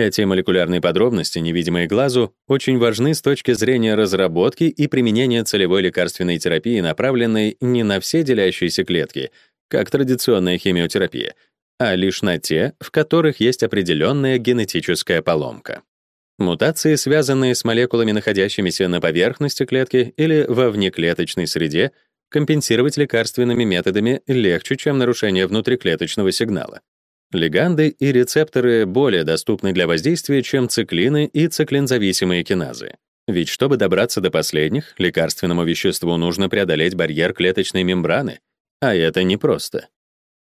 Эти молекулярные подробности, невидимые глазу, очень важны с точки зрения разработки и применения целевой лекарственной терапии, направленной не на все делящиеся клетки — как традиционная химиотерапия, а лишь на те, в которых есть определенная генетическая поломка. Мутации, связанные с молекулами, находящимися на поверхности клетки или во внеклеточной среде, компенсировать лекарственными методами легче, чем нарушение внутриклеточного сигнала. Лиганды и рецепторы более доступны для воздействия, чем циклины и циклинзависимые киназы. Ведь чтобы добраться до последних, лекарственному веществу нужно преодолеть барьер клеточной мембраны, а это непросто.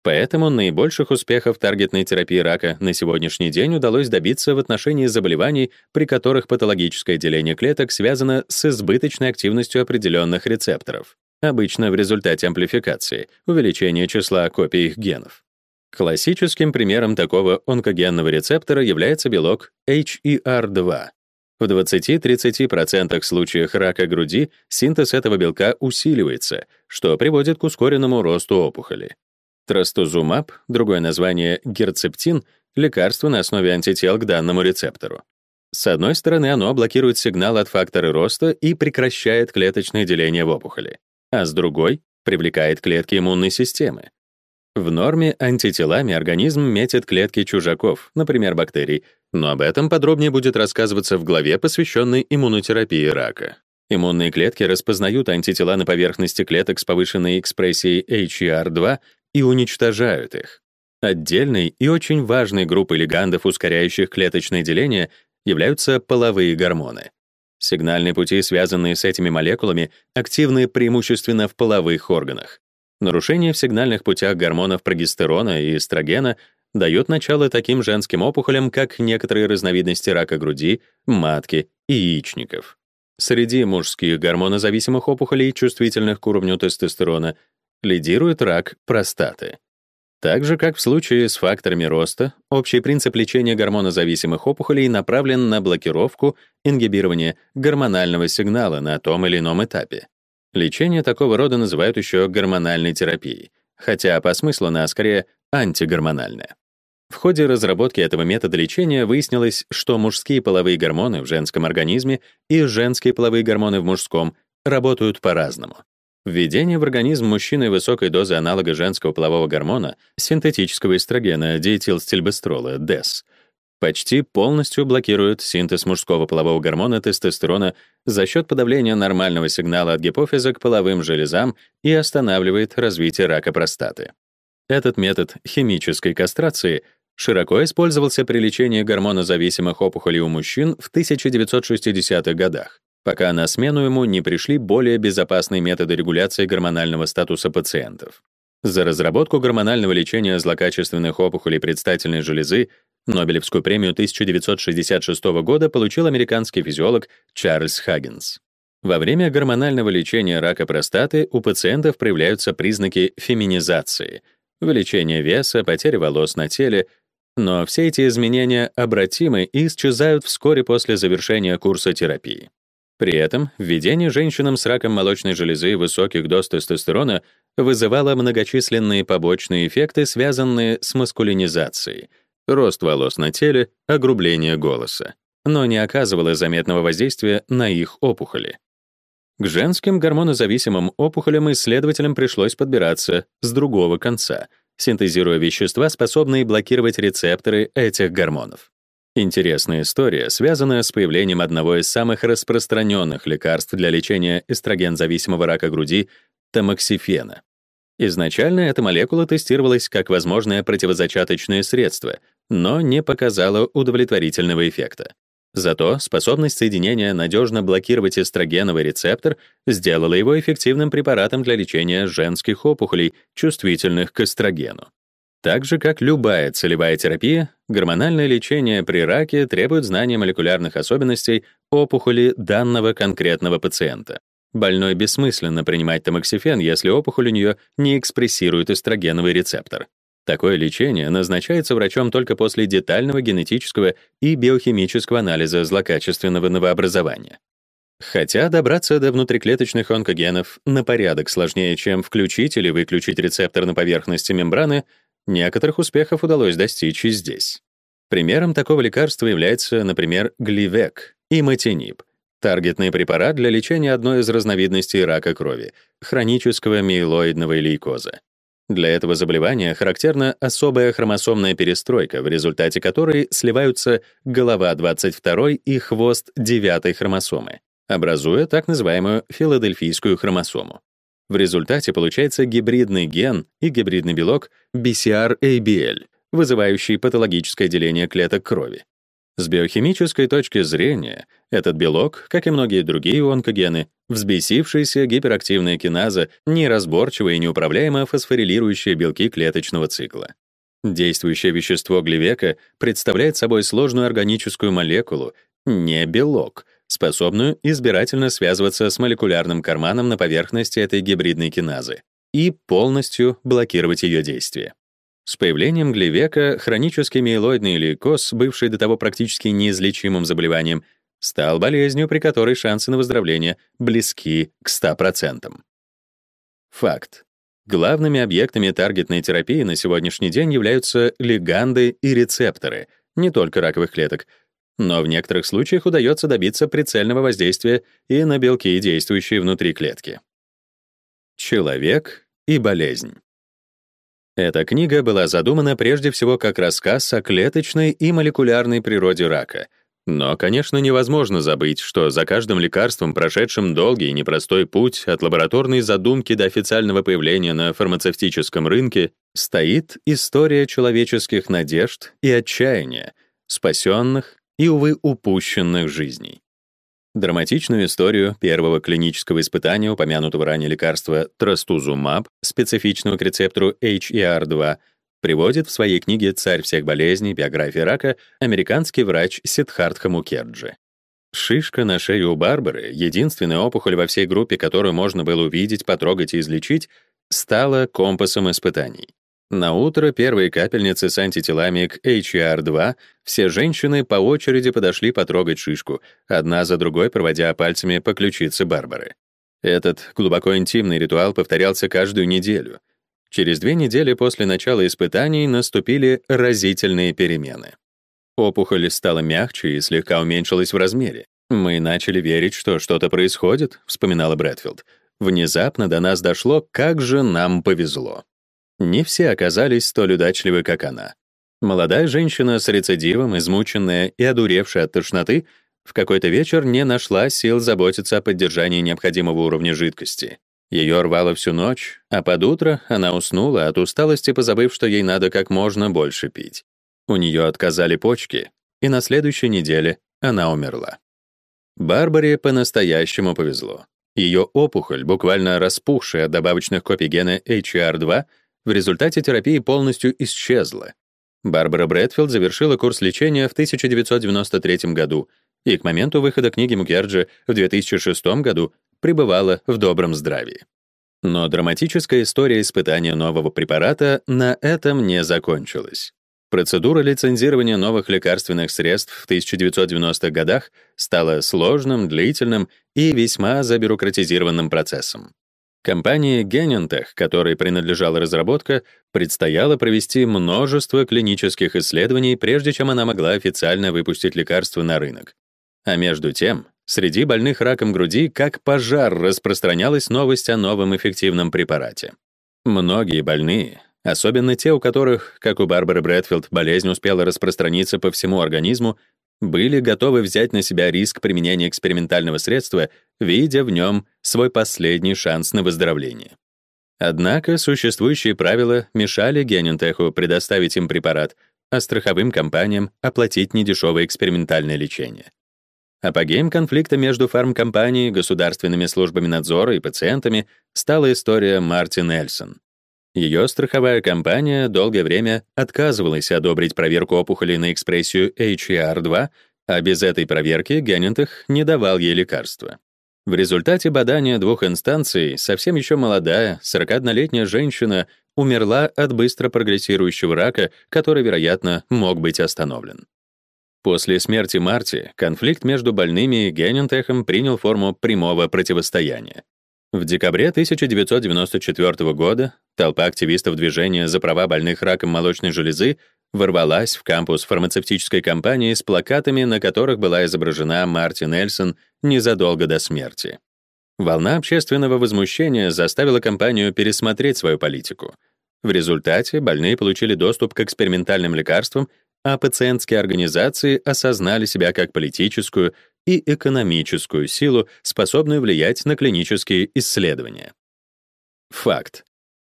Поэтому наибольших успехов таргетной терапии рака на сегодняшний день удалось добиться в отношении заболеваний, при которых патологическое деление клеток связано с избыточной активностью определенных рецепторов, обычно в результате амплификации, увеличения числа копий их генов. Классическим примером такого онкогенного рецептора является белок HER2. В 20-30% случаях рака груди синтез этого белка усиливается, что приводит к ускоренному росту опухоли. Трастузумаб, другое название герцептин, лекарство на основе антител к данному рецептору. С одной стороны, оно блокирует сигнал от фактора роста и прекращает клеточное деление в опухоли, а с другой — привлекает клетки иммунной системы. В норме антителами организм метит клетки чужаков, например, бактерий, но об этом подробнее будет рассказываться в главе, посвященной иммунотерапии рака. Иммунные клетки распознают антитела на поверхности клеток с повышенной экспрессией HER2 и уничтожают их. Отдельной и очень важной группой лигандов, ускоряющих клеточное деление, являются половые гормоны. Сигнальные пути, связанные с этими молекулами, активны преимущественно в половых органах. Нарушение в сигнальных путях гормонов прогестерона и эстрогена дает начало таким женским опухолям, как некоторые разновидности рака груди, матки и яичников. Среди мужских гормонозависимых опухолей, чувствительных к уровню тестостерона, лидирует рак простаты. Так же, как в случае с факторами роста, общий принцип лечения гормонозависимых опухолей направлен на блокировку, ингибирование гормонального сигнала на том или ином этапе. Лечение такого рода называют еще гормональной терапией, хотя по смыслу она скорее антигормональная. В ходе разработки этого метода лечения выяснилось, что мужские половые гормоны в женском организме и женские половые гормоны в мужском работают по-разному. Введение в организм мужчины высокой дозы аналога женского полового гормона, синтетического эстрогена диэтилстильбестрола, DES, почти полностью блокирует синтез мужского полового гормона тестостерона за счет подавления нормального сигнала от гипофиза к половым железам и останавливает развитие рака простаты. Этот метод химической кастрации широко использовался при лечении гормонозависимых опухолей у мужчин в 1960-х годах, пока на смену ему не пришли более безопасные методы регуляции гормонального статуса пациентов. За разработку гормонального лечения злокачественных опухолей предстательной железы Нобелевскую премию 1966 года получил американский физиолог Чарльз Хаггинс. Во время гормонального лечения рака простаты у пациентов проявляются признаки феминизации, увеличение веса, потери волос на теле, но все эти изменения обратимы и исчезают вскоре после завершения курса терапии. При этом введение женщинам с раком молочной железы высоких доз тестостерона вызывало многочисленные побочные эффекты, связанные с маскулинизацией — рост волос на теле, огрубление голоса, но не оказывало заметного воздействия на их опухоли. К женским гормонозависимым опухолям исследователям пришлось подбираться с другого конца, синтезируя вещества, способные блокировать рецепторы этих гормонов. Интересная история, связанная с появлением одного из самых распространенных лекарств для лечения эстрогензависимого рака груди — тамоксифена. Изначально эта молекула тестировалась как возможное противозачаточное средство, но не показала удовлетворительного эффекта. Зато способность соединения надежно блокировать эстрогеновый рецептор сделала его эффективным препаратом для лечения женских опухолей, чувствительных к эстрогену. Так же, как любая целевая терапия, гормональное лечение при раке требует знания молекулярных особенностей опухоли данного конкретного пациента. Больной бессмысленно принимать тамоксифен, если опухоль у нее не экспрессирует эстрогеновый рецептор. Такое лечение назначается врачом только после детального генетического и биохимического анализа злокачественного новообразования. Хотя добраться до внутриклеточных онкогенов на порядок сложнее, чем включить или выключить рецептор на поверхности мембраны, некоторых успехов удалось достичь и здесь. Примером такого лекарства является, например, Гливек и Матиниб, таргетный препарат для лечения одной из разновидностей рака крови — хронического миелоидного лейкоза. Для этого заболевания характерна особая хромосомная перестройка, в результате которой сливаются голова 22 и хвост 9 хромосомы, образуя так называемую филадельфийскую хромосому. В результате получается гибридный ген и гибридный белок BCR-ABL, вызывающий патологическое деление клеток крови. С биохимической точки зрения, этот белок, как и многие другие онкогены, взбесившаяся гиперактивная киназа, неразборчивая и неуправляемо фосфорилирующие белки клеточного цикла. Действующее вещество глевека представляет собой сложную органическую молекулу, не белок, способную избирательно связываться с молекулярным карманом на поверхности этой гибридной киназы и полностью блокировать ее действие. С появлением Глевека хронический миелоидный лейкоз, бывший до того практически неизлечимым заболеванием, стал болезнью, при которой шансы на выздоровление близки к 100%. Факт. Главными объектами таргетной терапии на сегодняшний день являются лиганды и рецепторы, не только раковых клеток, но в некоторых случаях удается добиться прицельного воздействия и на белки, действующие внутри клетки. Человек и болезнь. Эта книга была задумана прежде всего как рассказ о клеточной и молекулярной природе рака. Но, конечно, невозможно забыть, что за каждым лекарством, прошедшим долгий и непростой путь от лабораторной задумки до официального появления на фармацевтическом рынке, стоит история человеческих надежд и отчаяния, спасенных и, увы, упущенных жизней. Драматичную историю первого клинического испытания упомянутого ранее лекарства трастузумаб, специфичного к рецептору HER2, приводит в своей книге «Царь всех болезней. Биография рака» американский врач Сиддхартха Мукерджи. Шишка на шее у Барбары, единственная опухоль во всей группе, которую можно было увидеть, потрогать и излечить, стала компасом испытаний. На утро первой капельницы с антителами к HER2 все женщины по очереди подошли потрогать шишку, одна за другой проводя пальцами по ключице Барбары. Этот глубоко интимный ритуал повторялся каждую неделю. Через две недели после начала испытаний наступили разительные перемены. Опухоль стала мягче и слегка уменьшилась в размере. «Мы начали верить, что что-то происходит», — вспоминала Брэдфилд. «Внезапно до нас дошло, как же нам повезло». Не все оказались столь удачливы, как она. Молодая женщина с рецидивом, измученная и одуревшая от тошноты, в какой-то вечер не нашла сил заботиться о поддержании необходимого уровня жидкости. Ее рвало всю ночь, а под утро она уснула от усталости, позабыв, что ей надо как можно больше пить. У нее отказали почки, и на следующей неделе она умерла. Барбаре по-настоящему повезло. Ее опухоль, буквально распухшая от добавочных копий гена HER2, в результате терапии полностью исчезла. Барбара Брэдфилд завершила курс лечения в 1993 году и к моменту выхода книги Мукерджи в 2006 году пребывала в добром здравии. Но драматическая история испытания нового препарата на этом не закончилась. Процедура лицензирования новых лекарственных средств в 1990-х годах стала сложным, длительным и весьма забюрократизированным процессом. Компании Genentech, которой принадлежала разработка, предстояло провести множество клинических исследований, прежде чем она могла официально выпустить лекарство на рынок. А между тем, среди больных раком груди как пожар распространялась новость о новом эффективном препарате. Многие больные, особенно те, у которых, как у Барбары Брэдфилд, болезнь успела распространиться по всему организму, были готовы взять на себя риск применения экспериментального средства, видя в нем свой последний шанс на выздоровление. Однако существующие правила мешали Генентеху предоставить им препарат, а страховым компаниям оплатить недешевое экспериментальное лечение. Апогеем конфликта между фармкомпанией, государственными службами надзора и пациентами стала история Марти Нельсон. Ее страховая компания долгое время отказывалась одобрить проверку опухоли на экспрессию HER2, а без этой проверки Геннентах не давал ей лекарства. В результате бадания двух инстанций совсем еще молодая, 41-летняя женщина умерла от быстро прогрессирующего рака, который, вероятно, мог быть остановлен. После смерти Марти конфликт между больными и Геннентехом принял форму прямого противостояния. В декабре 1994 года толпа активистов движения за права больных раком молочной железы ворвалась в кампус фармацевтической компании с плакатами, на которых была изображена Марти Нельсон незадолго до смерти. Волна общественного возмущения заставила компанию пересмотреть свою политику. В результате больные получили доступ к экспериментальным лекарствам, а пациентские организации осознали себя как политическую и экономическую силу, способную влиять на клинические исследования. Факт.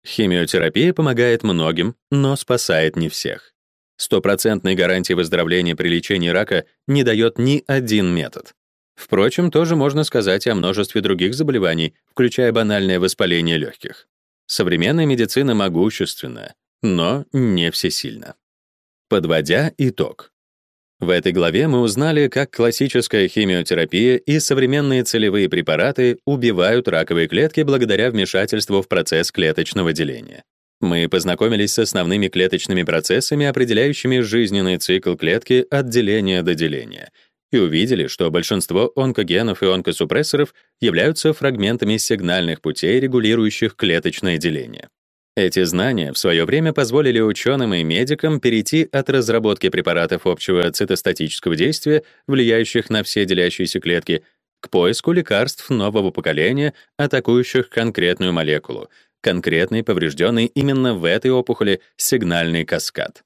Химиотерапия помогает многим, но спасает не всех. Стопроцентной гарантии выздоровления при лечении рака не дает ни один метод. Впрочем, тоже можно сказать о множестве других заболеваний, включая банальное воспаление легких. Современная медицина могущественна, но не всесильна. Подводя итог. В этой главе мы узнали, как классическая химиотерапия и современные целевые препараты убивают раковые клетки благодаря вмешательству в процесс клеточного деления. Мы познакомились с основными клеточными процессами, определяющими жизненный цикл клетки от деления до деления, и увидели, что большинство онкогенов и онкосупрессоров являются фрагментами сигнальных путей, регулирующих клеточное деление. Эти знания в свое время позволили ученым и медикам перейти от разработки препаратов общего цитостатического действия, влияющих на все делящиеся клетки, к поиску лекарств нового поколения, атакующих конкретную молекулу, конкретный поврежденный именно в этой опухоли сигнальный каскад.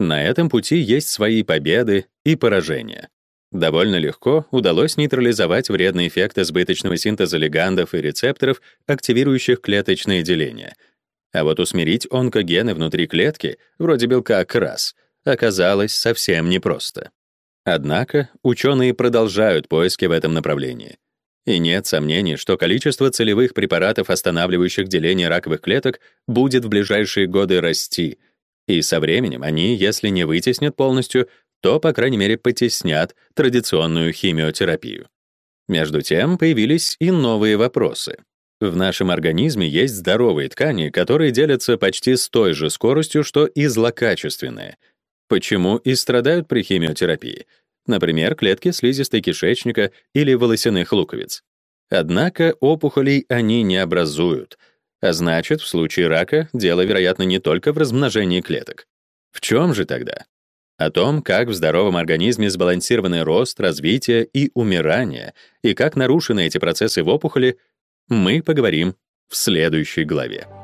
На этом пути есть свои победы и поражения. Довольно легко удалось нейтрализовать вредный эффект избыточного синтеза лигандов и рецепторов, активирующих клеточное деление — а вот усмирить онкогены внутри клетки, вроде белка КРАС, оказалось совсем непросто. Однако ученые продолжают поиски в этом направлении. И нет сомнений, что количество целевых препаратов, останавливающих деление раковых клеток, будет в ближайшие годы расти, и со временем они, если не вытеснят полностью, то, по крайней мере, потеснят традиционную химиотерапию. Между тем появились и новые вопросы. В нашем организме есть здоровые ткани, которые делятся почти с той же скоростью, что и злокачественные. Почему и страдают при химиотерапии? Например, клетки слизистой кишечника или волосяных луковиц. Однако опухолей они не образуют, а значит, в случае рака дело, вероятно, не только в размножении клеток. В чем же тогда? О том, как в здоровом организме сбалансированный рост, развитие и умирание, и как нарушены эти процессы в опухоли — мы поговорим в следующей главе.